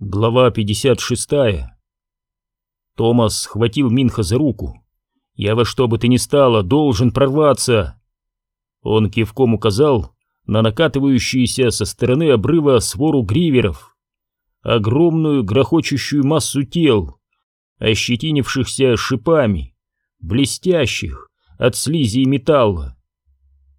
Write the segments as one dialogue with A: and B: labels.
A: Глава 56 Томас схватил Минха за руку. «Я во что бы ты ни стало должен прорваться!» Он кивком указал на накатывающуюся со стороны обрыва свору гриверов. Огромную грохочущую массу тел, ощетинившихся шипами, блестящих от слизи и металла.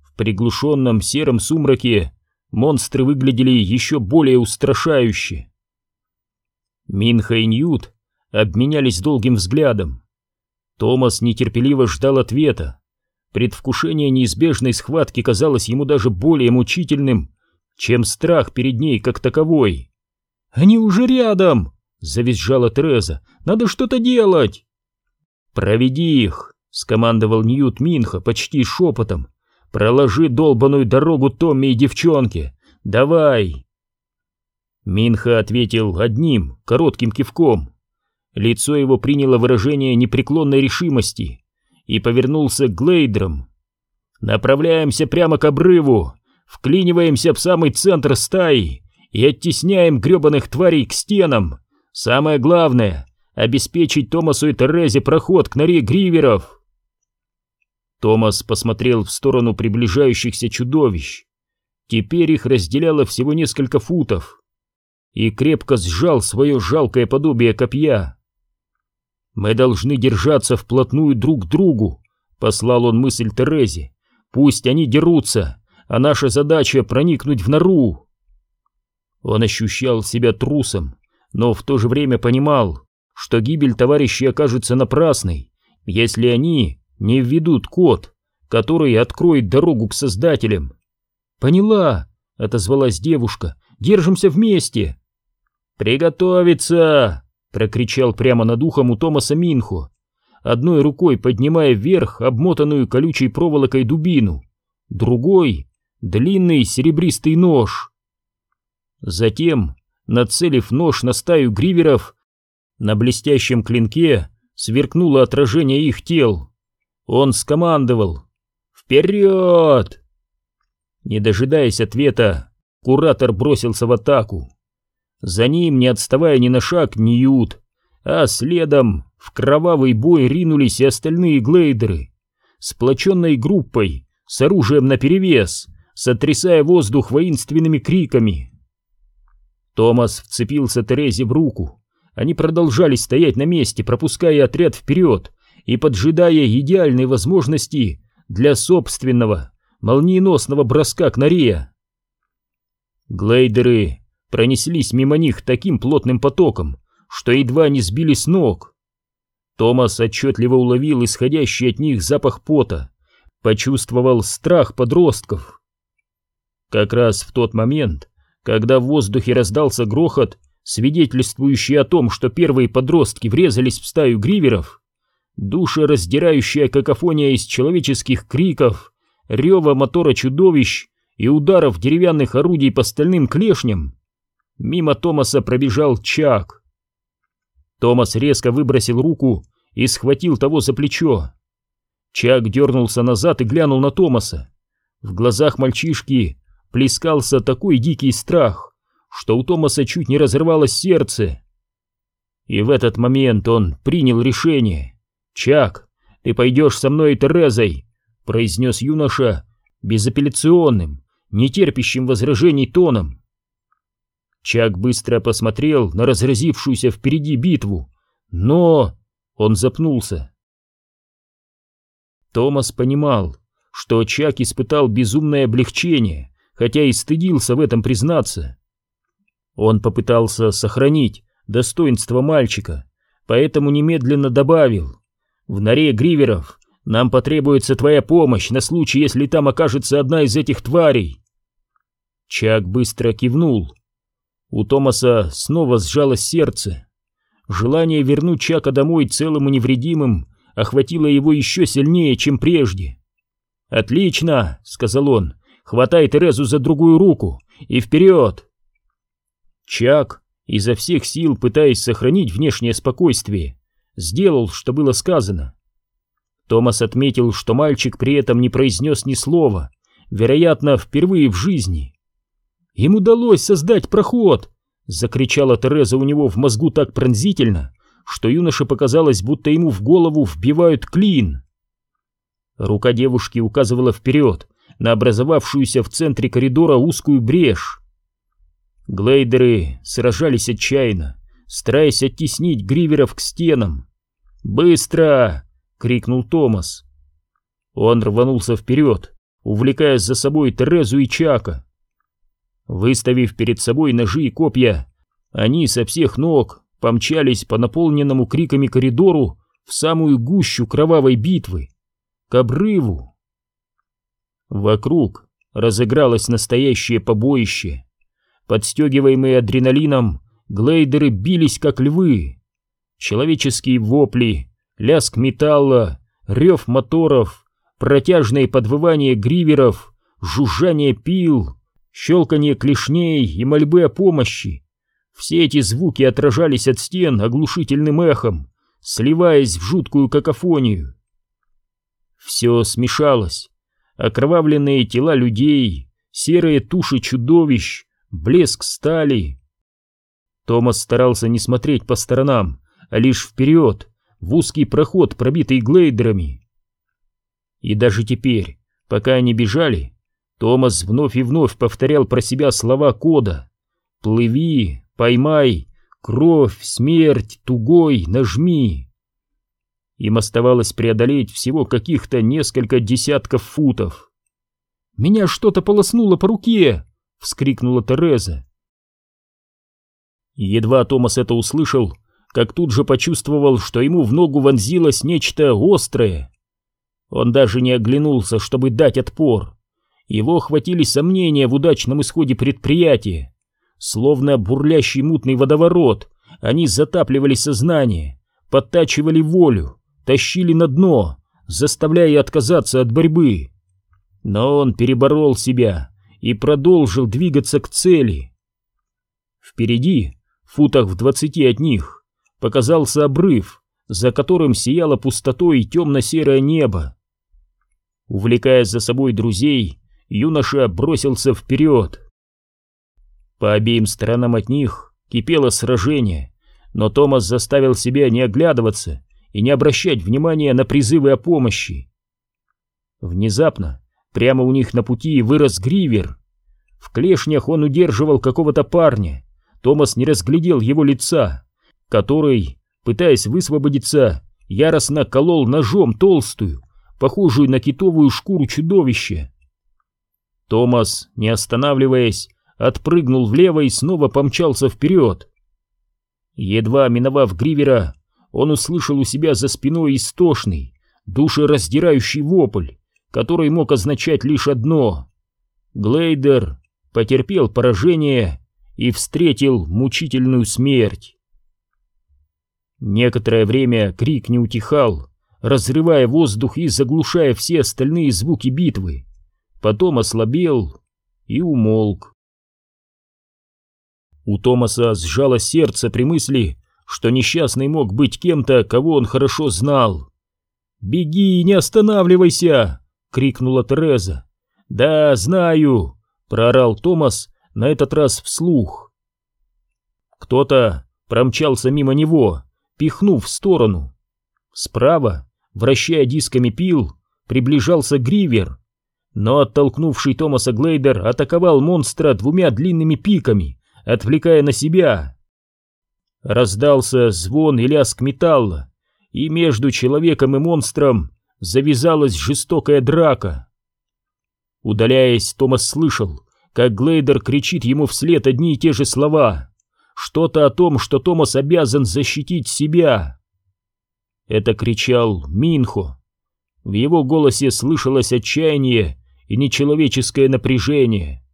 A: В приглушенном сером сумраке монстры выглядели еще более устрашающе. Минха и Ньют обменялись долгим взглядом. Томас нетерпеливо ждал ответа. Предвкушение неизбежной схватки казалось ему даже более мучительным, чем страх перед ней как таковой. «Они уже рядом!» — завизжала Тереза. «Надо что-то делать!» «Проведи их!» — скомандовал Ньют Минха почти шепотом. «Проложи долбаную дорогу Томми и девчонке! Давай!» Минха ответил одним, коротким кивком. Лицо его приняло выражение непреклонной решимости и повернулся к глейдерам. «Направляемся прямо к обрыву, вклиниваемся в самый центр стаи и оттесняем гребаных тварей к стенам. Самое главное — обеспечить Томасу и Терезе проход к норе гриверов». Томас посмотрел в сторону приближающихся чудовищ. Теперь их разделяло всего несколько футов и крепко сжал свое жалкое подобие копья. «Мы должны держаться вплотную друг к другу», — послал он мысль Терезе. «Пусть они дерутся, а наша задача — проникнуть в нору». Он ощущал себя трусом, но в то же время понимал, что гибель товарищей окажется напрасной, если они не введут код, который откроет дорогу к создателям. «Поняла», — отозвалась девушка, — «держимся вместе». «Приготовиться!» — прокричал прямо над ухом у Томаса Минхо, одной рукой поднимая вверх обмотанную колючей проволокой дубину, другой — длинный серебристый нож. Затем, нацелив нож на стаю гриверов, на блестящем клинке сверкнуло отражение их тел. Он скомандовал «Вперед!» Не дожидаясь ответа, куратор бросился в атаку. За ним, не отставая ни на шаг, Ньют, а следом в кровавый бой ринулись и остальные глейдеры, сплоченной группой, с оружием наперевес, сотрясая воздух воинственными криками. Томас вцепился Терезе в руку. Они продолжали стоять на месте, пропуская отряд вперед и поджидая идеальной возможности для собственного молниеносного броска к норе. Глейдеры пронеслись мимо них таким плотным потоком, что едва не сбили с ног. Томас отчетливо уловил исходящий от них запах пота, почувствовал страх подростков. Как раз в тот момент, когда в воздухе раздался грохот, свидетельствующий о том, что первые подростки врезались в стаю гриверов, душераздирающая какофония из человеческих криков, рева мотора чудовищ и ударов деревянных орудий по стальным клешням Мимо Томаса пробежал Чак. Томас резко выбросил руку и схватил того за плечо. Чак дернулся назад и глянул на Томаса. В глазах мальчишки плескался такой дикий страх, что у Томаса чуть не разрывалось сердце. И в этот момент он принял решение. «Чак, ты пойдешь со мной и Терезой», — произнес юноша безапелляционным, нетерпящим возражений тоном. Чак быстро посмотрел на разразившуюся впереди битву, но... Он запнулся. Томас понимал, что Чак испытал безумное облегчение, хотя и стыдился в этом признаться. Он попытался сохранить достоинство мальчика, поэтому немедленно добавил «В норе гриверов нам потребуется твоя помощь на случай, если там окажется одна из этих тварей». Чак быстро кивнул. У Томаса снова сжалось сердце. Желание вернуть Чака домой целым и невредимым охватило его еще сильнее, чем прежде. «Отлично!» — сказал он. «Хватай Терезу за другую руку и вперед!» Чак, изо всех сил пытаясь сохранить внешнее спокойствие, сделал, что было сказано. Томас отметил, что мальчик при этом не произнес ни слова, вероятно, впервые в жизни. Им удалось создать проход, Закричала Тереза у него в мозгу так пронзительно, что юноше показалось, будто ему в голову вбивают клин. Рука девушки указывала вперед, на образовавшуюся в центре коридора узкую брешь. Глейдеры сражались отчаянно, стараясь оттеснить гриверов к стенам. «Быстро!» — крикнул Томас. Он рванулся вперед, увлекая за собой Терезу и Чака. Выставив перед собой ножи и копья, они со всех ног помчались по наполненному криками коридору в самую гущу кровавой битвы, к обрыву. Вокруг разыгралось настоящее побоище. Подстегиваемые адреналином, глейдеры бились как львы. Человеческие вопли, лязг металла, рев моторов, протяжное подвывание гриверов, жужжание пил, щелканье клешней и мольбы о помощи. Все эти звуки отражались от стен оглушительным эхом, сливаясь в жуткую какофонию. Все смешалось. Окровавленные тела людей, серые туши чудовищ, блеск стали. Томас старался не смотреть по сторонам, а лишь вперед, в узкий проход, пробитый глейдерами. И даже теперь, пока они бежали, Томас вновь и вновь повторял про себя слова кода «Плыви, поймай, кровь, смерть, тугой, нажми». Им оставалось преодолеть всего каких-то несколько десятков футов. «Меня что-то полоснуло по руке!» — вскрикнула Тереза. Едва Томас это услышал, как тут же почувствовал, что ему в ногу вонзилось нечто острое. Он даже не оглянулся, чтобы дать отпор. Его охватили сомнения в удачном исходе предприятия. Словно бурлящий мутный водоворот, они затапливали сознание, подтачивали волю, тащили на дно, заставляя отказаться от борьбы. Но он переборол себя и продолжил двигаться к цели. Впереди, в футах в двадцати от них, показался обрыв, за которым сияло пустотой темно-серое небо. Увлекая за собой друзей, юноша бросился вперед. По обеим сторонам от них кипело сражение, но Томас заставил себя не оглядываться и не обращать внимания на призывы о помощи. Внезапно, прямо у них на пути вырос гривер. В клешнях он удерживал какого-то парня. Томас не разглядел его лица, который, пытаясь высвободиться, яростно колол ножом толстую, похожую на китовую шкуру чудовища. Томас, не останавливаясь, отпрыгнул влево и снова помчался вперед. Едва миновав Гривера, он услышал у себя за спиной истошный, душераздирающий вопль, который мог означать лишь одно. Глейдер потерпел поражение и встретил мучительную смерть. Некоторое время крик не утихал, разрывая воздух и заглушая все остальные звуки битвы потом ослабел и умолк. У Томаса сжало сердце при мысли, что несчастный мог быть кем-то, кого он хорошо знал. «Беги, не останавливайся!» — крикнула Тереза. «Да, знаю!» — проорал Томас, на этот раз вслух. Кто-то промчался мимо него, пихнув в сторону. Справа, вращая дисками пил, приближался Гривер но оттолкнувший Томаса Глейдер атаковал монстра двумя длинными пиками, отвлекая на себя. Раздался звон и лязг металла, и между человеком и монстром завязалась жестокая драка. Удаляясь, Томас слышал, как Глейдер кричит ему вслед одни и те же слова. Что-то о том, что Томас обязан защитить себя. Это кричал Минхо. В его голосе слышалось отчаяние и нечеловеческое напряжение.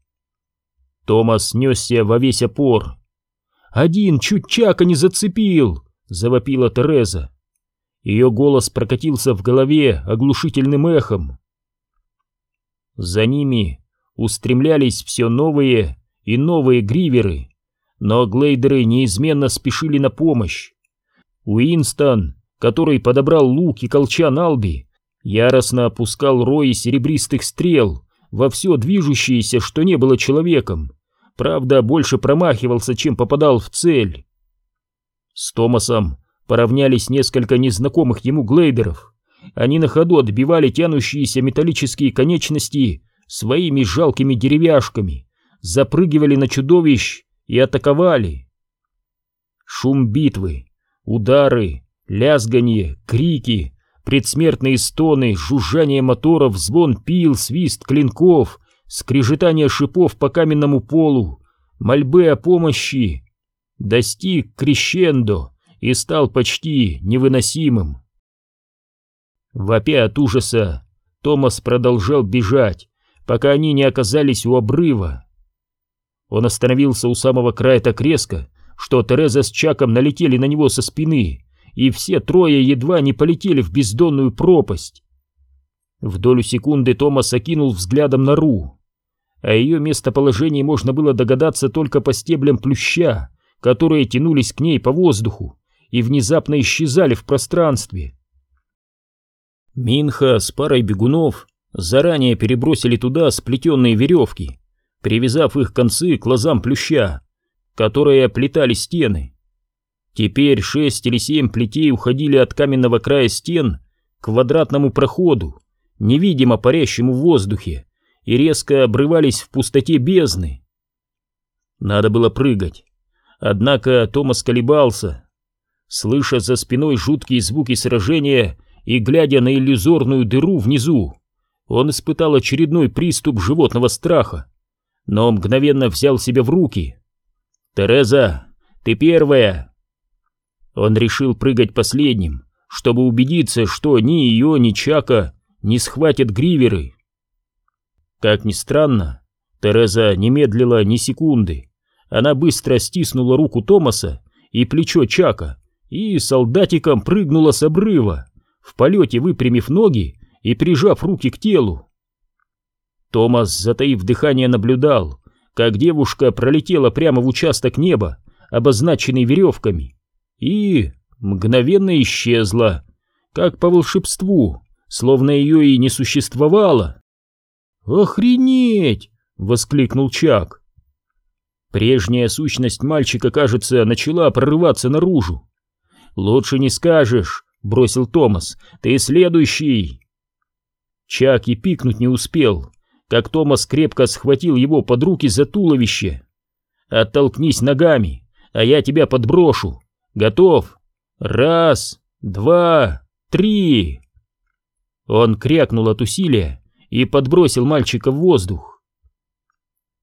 A: Томас несся во весь опор. «Один чуть Чака не зацепил!» — завопила Тереза. Ее голос прокатился в голове оглушительным эхом. За ними устремлялись все новые и новые гриверы, но глейдеры неизменно спешили на помощь. Уинстон, который подобрал лук и колчан Алби, яростно опускал рои серебристых стрел во все движущееся, что не было человеком, правда, больше промахивался, чем попадал в цель. С Томасом поравнялись несколько незнакомых ему глейдеров. Они на ходу отбивали тянущиеся металлические конечности своими жалкими деревяшками, запрыгивали на чудовищ и атаковали. Шум битвы, удары, лязганье, крики, предсмертные стоны, жужжание моторов, звон пил, свист клинков, скрежетание шипов по каменному полу, мольбы о помощи, достиг крещендо и стал почти невыносимым. Вопя от ужаса, Томас продолжал бежать, пока они не оказались у обрыва. Он остановился у самого края так резко, что Тереза с Чаком налетели на него со спины, и все трое едва не полетели в бездонную пропасть. В долю секунды Томас окинул взглядом нору. О ее местоположении можно было догадаться только по стеблям плюща, которые тянулись к ней по воздуху и внезапно исчезали в пространстве. Минха с парой бегунов заранее перебросили туда сплетенные веревки, привязав их концы к лозам плюща, которые оплетали стены. Теперь шесть или семь плетей уходили от каменного края стен к квадратному проходу, невидимо парящему в воздухе, и резко обрывались в пустоте бездны. Надо было прыгать. Однако Томас колебался. Слыша за спиной жуткие звуки сражения и глядя на иллюзорную дыру внизу, он испытал очередной приступ животного страха, но мгновенно взял себя в руки. «Тереза, ты первая!» Он решил прыгать последним, чтобы убедиться, что ни ее, ни Чака не схватят гриверы. Как ни странно, Тереза не медлила ни секунды. Она быстро стиснула руку Томаса и плечо Чака и солдатиком прыгнула с обрыва, в полете выпрямив ноги и прижав руки к телу. Томас, затаив дыхание, наблюдал, как девушка пролетела прямо в участок неба, обозначенный веревками, и мгновенно исчезла, как по волшебству, словно ее и не существовало. «Охренеть!» — воскликнул Чак. Прежняя сущность мальчика, кажется, начала прорываться наружу. «Лучше не скажешь», — бросил Томас, — «ты следующий». Чак и пикнуть не успел, как Томас крепко схватил его под руки за туловище. «Оттолкнись ногами, а я тебя подброшу. Готов? Раз, два, три!» Он крякнул от усилия и подбросил мальчика в воздух.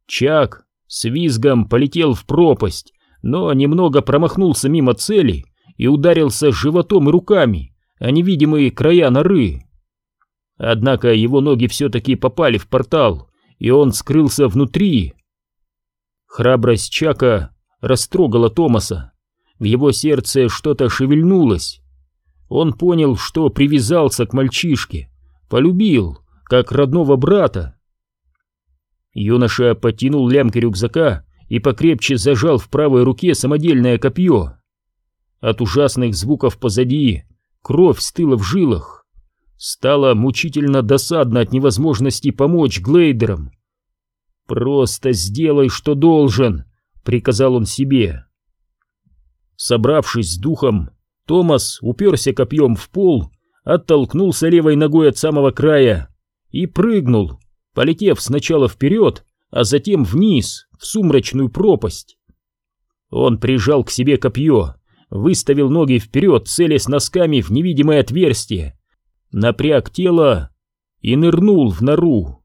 A: Чак с визгом полетел в пропасть, но немного промахнулся мимо цели и ударился животом и руками о невидимые края норы. Однако его ноги все-таки попали в портал, и он скрылся внутри. Храбрость Чака растрогала Томаса. В его сердце что-то шевельнулось. Он понял, что привязался к мальчишке, полюбил, как родного брата. Юноша потянул лямки рюкзака и покрепче зажал в правой руке самодельное копье. От ужасных звуков позади кровь стыла в жилах. Стало мучительно досадно от невозможности помочь глейдерам. «Просто сделай, что должен», — приказал он себе. Собравшись с духом, Томас уперся копьем в пол, оттолкнулся левой ногой от самого края и прыгнул, полетев сначала вперед, а затем вниз, в сумрачную пропасть. Он прижал к себе копье, выставил ноги вперед, целясь носками в невидимое отверстие, напряг тело и нырнул в нору.